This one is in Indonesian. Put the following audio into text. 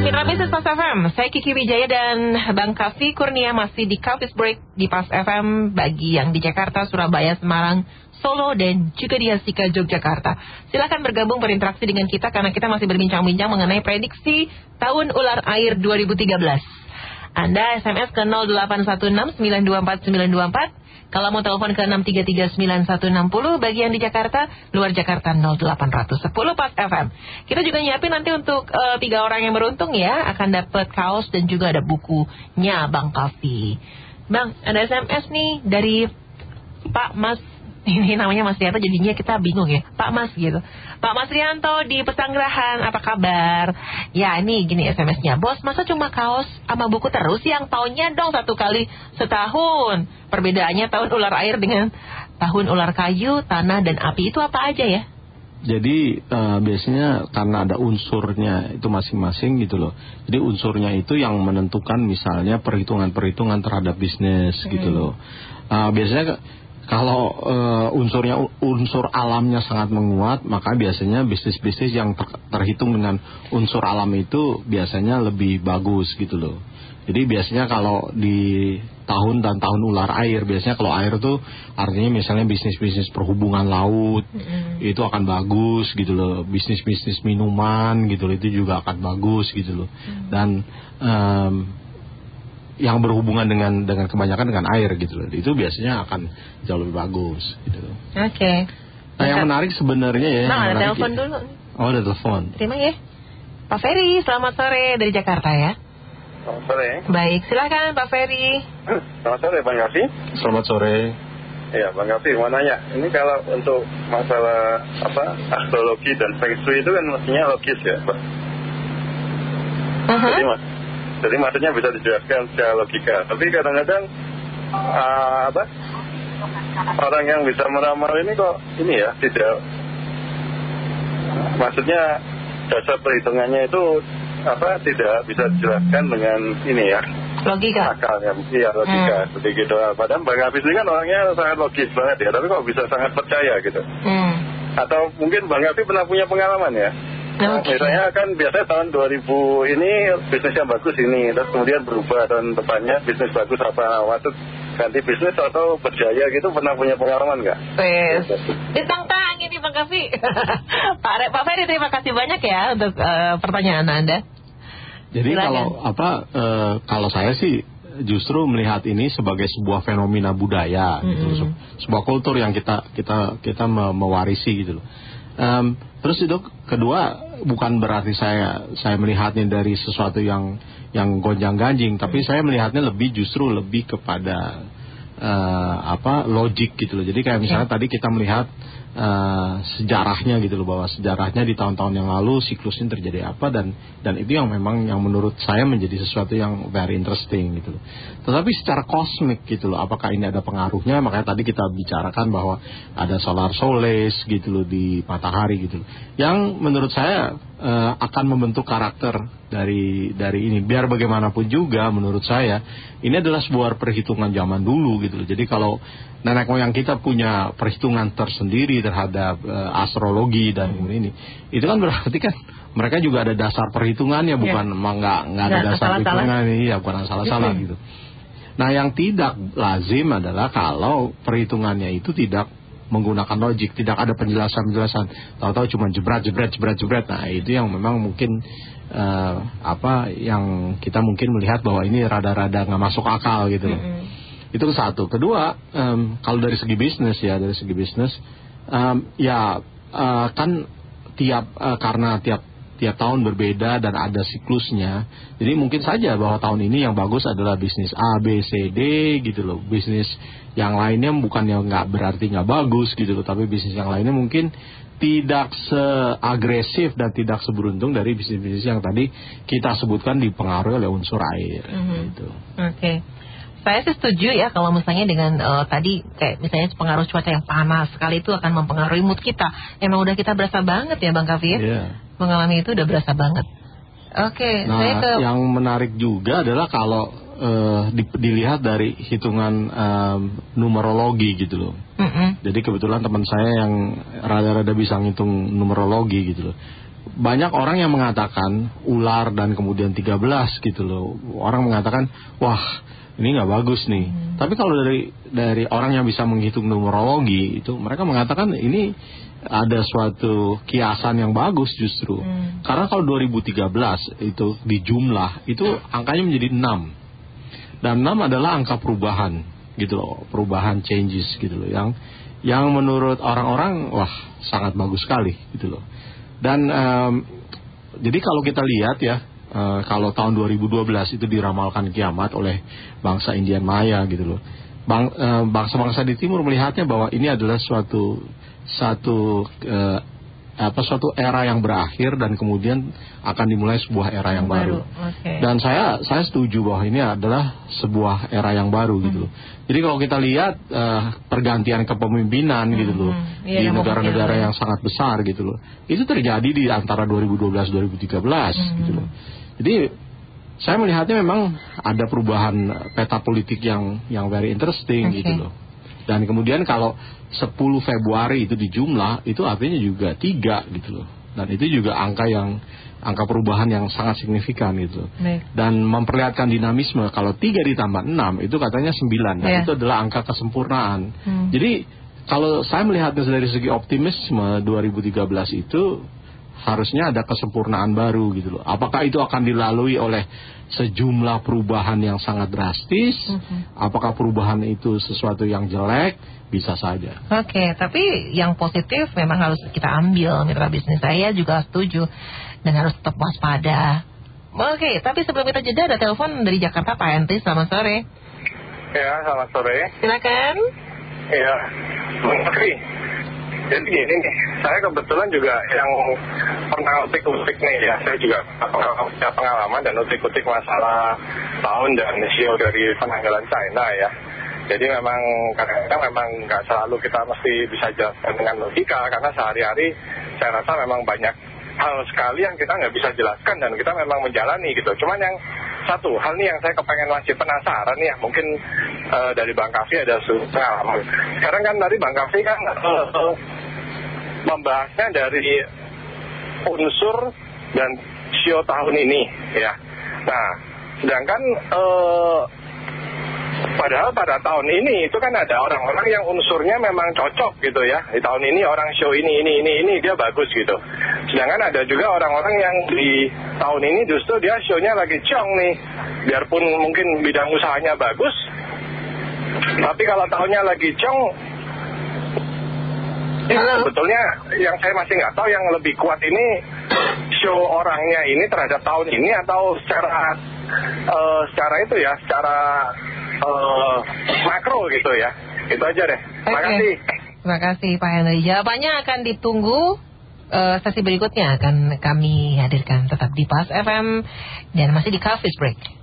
Mitra Bisnis Pas FM, saya Kiki Wijaya dan Bang Kavi Kurnia masih di Kavis Break di Pas FM bagi yang di Jakarta, Surabaya, Semarang, Solo, dan juga di Asika, Yogyakarta. Silakan bergabung berinteraksi dengan kita karena kita masih berbincang-bincang mengenai prediksi tahun ular air 2013. Anda SMS ke 0816924924 kalau mau telepon ke 6339160 bagi yang di Jakarta, luar Jakarta 08110 pas FM. Kita juga nyiapin nanti untuk uh, tiga orang yang beruntung ya akan dapat kaos dan juga ada bukunya Bang Kavi. Bang, ada SMS nih dari Pak Mas ini namanya Mas Rianto jadinya kita bingung ya Pak Mas gitu Pak Mas Rianto di Pesanggerahan apa kabar ya ini gini SMS-nya bos masa cuma kaos sama buku terus yang tahunnya dong satu kali setahun perbedaannya tahun ular air dengan tahun ular kayu tanah dan api itu apa aja ya jadi uh, biasanya karena ada unsurnya itu masing-masing gitu loh. Jadi unsurnya itu yang menentukan misalnya perhitungan-perhitungan terhadap bisnis gitu hmm. gitu loh. Uh, biasanya kalau uh, unsurnya unsur alamnya sangat menguat, maka biasanya bisnis-bisnis yang ter, terhitung dengan unsur alam itu biasanya lebih bagus gitu loh. Jadi biasanya kalau di tahun dan tahun ular air, biasanya kalau air itu artinya misalnya bisnis-bisnis perhubungan laut mm. itu akan bagus gitu loh. Bisnis-bisnis minuman gitu loh itu juga akan bagus gitu loh. Mm. Dan um, yang berhubungan dengan dengan kebanyakan dengan air gitu loh. Itu biasanya akan jauh lebih bagus gitu loh. Oke. Okay. Nah, yang menarik sebenarnya ya. Nah, ada telepon ya. dulu. Oh, ada telepon. Terima ya. Pak Ferry, selamat sore dari Jakarta ya. Selamat sore. Baik, silakan Pak Ferry. Selamat sore Bang Gavi. Selamat sore. Ya, Bang Gavi mau nanya. Ini kalau untuk masalah apa astrologi dan feng shui itu kan mestinya logis ya, Pak. Uh -huh. Jadi mas, jadi maksudnya bisa dijelaskan secara logika. Tapi kadang-kadang uh, apa? Orang yang bisa meramal ini kok ini ya tidak. Maksudnya dasar perhitungannya itu apa tidak bisa dijelaskan dengan ini ya. Logika. Akalnya. Iya logika. Hmm. seperti gitu. Padahal Bang Hafiz ini kan orangnya sangat logis banget ya tapi kok bisa sangat percaya gitu? Hmm. atau mungkin Bang Hafiz pernah punya pengalaman ya Nah, misalnya kan biasanya tahun 2000 ini bisnis yang bagus ini, terus kemudian berubah tahun depannya bisnis bagus apa waktu ganti bisnis atau berjaya gitu pernah punya pengalaman nggak? Yes. Ditantang ini Bang Kavi. Pak Pak Ferry terima kasih banyak ya untuk uh, pertanyaan Anda. Jadi Silahkan. kalau apa uh, kalau saya sih justru melihat ini sebagai sebuah fenomena budaya, mm -hmm. gitu, sebuah kultur yang kita kita kita mewarisi gitu loh. Um, terus itu kedua bukan berarti saya saya melihatnya dari sesuatu yang yang gonjang ganjing, tapi saya melihatnya lebih justru lebih kepada uh, apa logik gitu loh. Jadi kayak misalnya ya. tadi kita melihat uh, sejarahnya gitu loh bahwa sejarahnya di tahun-tahun yang lalu siklusnya terjadi apa dan dan itu yang memang yang menurut saya menjadi sesuatu yang very interesting gitu loh. Tetapi secara kosmik gitu loh, apakah ini ada pengaruhnya? Makanya tadi kita bicarakan bahwa ada solar soles gitu loh di matahari gitu loh. Yang menurut saya uh, akan membentuk karakter dari dari ini. Biar bagaimanapun juga menurut saya ini adalah sebuah perhitungan zaman dulu gitu loh. Jadi kalau nenek moyang kita punya perhitungan tersendiri terhadap uh, astrologi dan hmm. ini, itu kan berarti kan mereka juga ada dasar perhitungannya iya. bukan yeah. nggak nggak ada dasar salah perhitungan ini ya bukan salah-salah gitu. Nah yang tidak lazim adalah kalau perhitungannya itu tidak menggunakan logik, tidak ada penjelasan-penjelasan. Tahu-tahu cuma jebret, jebret, jebret, jebret. Nah itu yang memang mungkin uh, apa yang kita mungkin melihat bahwa ini rada-rada nggak masuk akal gitu. Mm -hmm. Itu satu. Kedua, um, kalau dari segi bisnis ya, dari segi bisnis, um, ya uh, kan tiap uh, karena tiap tiap tahun berbeda dan ada siklusnya. Jadi mungkin saja bahwa tahun ini yang bagus adalah bisnis A, B, C, D gitu loh. Bisnis yang lainnya bukan yang nggak berarti nggak bagus gitu loh, tapi bisnis yang lainnya mungkin tidak seagresif dan tidak seberuntung dari bisnis-bisnis yang tadi kita sebutkan dipengaruhi oleh unsur air. Mm -hmm. gitu. Oke. Okay. Saya sih setuju ya kalau misalnya dengan uh, tadi kayak misalnya pengaruh cuaca yang panas sekali itu akan mempengaruhi mood kita. Emang udah kita berasa banget ya Bang Kavi ya? Yeah mengalami itu udah berasa banget. Oke, okay, nah, saya ke... yang menarik juga adalah kalau uh, di, dilihat dari hitungan um, numerologi gitu loh. Mm -hmm. Jadi kebetulan teman saya yang rada-rada bisa ngitung numerologi gitu loh. Banyak orang yang mengatakan ular dan kemudian 13 gitu loh. Orang mengatakan, wah ini nggak bagus nih. Hmm. Tapi kalau dari dari orang yang bisa menghitung numerologi itu mereka mengatakan ini ada suatu kiasan yang bagus justru. Hmm. Karena kalau 2013 itu di jumlah itu angkanya menjadi 6. Dan 6 adalah angka perubahan gitu loh, perubahan changes gitu loh yang yang menurut orang-orang wah sangat bagus sekali gitu loh. Dan um, jadi kalau kita lihat ya uh, kalau tahun 2012 itu diramalkan kiamat oleh bangsa Indian Maya gitu loh. Bang, uh, bangsa-bangsa di timur melihatnya bahwa ini adalah suatu satu uh, apa suatu era yang berakhir dan kemudian akan dimulai sebuah era yang baru. baru. Okay. Dan saya saya setuju bahwa ini adalah sebuah era yang baru gitu loh. Hmm. Jadi kalau kita lihat uh, pergantian kepemimpinan hmm. gitu loh hmm. di negara-negara yang sangat besar gitu loh. Itu terjadi di antara 2012 2013 hmm. gitu loh. Jadi saya melihatnya memang ada perubahan peta politik yang yang very interesting okay. gitu loh. Dan kemudian kalau 10 Februari itu dijumlah itu artinya juga tiga gitu loh. Dan itu juga angka yang angka perubahan yang sangat signifikan gitu. Baik. Dan memperlihatkan dinamisme kalau tiga ditambah enam itu katanya sembilan dan yeah. itu adalah angka kesempurnaan. Hmm. Jadi kalau saya melihatnya dari segi optimisme 2013 itu harusnya ada kesempurnaan baru gitu loh. Apakah itu akan dilalui oleh sejumlah perubahan yang sangat drastis? Mm -hmm. Apakah perubahan itu sesuatu yang jelek? Bisa saja. Oke, okay, tapi yang positif memang harus kita ambil. Mitra bisnis saya juga setuju dan harus tetap waspada. Oke, okay, tapi sebelum kita jeda ada telepon dari Jakarta Pak Enti. Selamat sore. Ya, selamat sore. Silakan. Ya, Menteri. Jadi gini nih, saya kebetulan juga yang pernah utik-utik nih ya, saya juga punya pengalaman dan utik-utik masalah tahun dan sio dari penanggalan China ya. Jadi memang kadang-kadang memang nggak selalu kita mesti bisa jelaskan dengan logika karena sehari-hari saya rasa memang banyak hal sekali yang kita nggak bisa jelaskan dan kita memang menjalani gitu. Cuman yang satu hal nih yang saya kepengen masih penasaran ya mungkin uh, dari Bang Kavi ada pengalaman. Sekarang kan dari Bang Kavi kan uh, uh, membahasnya dari unsur dan sio tahun ini ya. Nah, sedangkan uh, Padahal pada tahun ini itu kan ada orang-orang yang unsurnya memang cocok gitu ya. Di tahun ini orang show ini, ini, ini, ini dia bagus gitu. Sedangkan ada juga orang-orang yang di tahun ini justru dia show-nya lagi ciong nih. Biarpun mungkin bidang usahanya bagus. Tapi kalau tahunnya lagi ciong, ya, sebetulnya yang saya masih nggak tahu yang lebih kuat ini show orangnya ini terhadap tahun ini atau secara uh, secara itu ya, secara uh, makro gitu ya. Itu aja deh. Terima kasih. Terima kasih Pak Henry. Jawabannya akan ditunggu uh, sesi berikutnya akan kami hadirkan tetap di Pas FM dan masih di Coffee Break.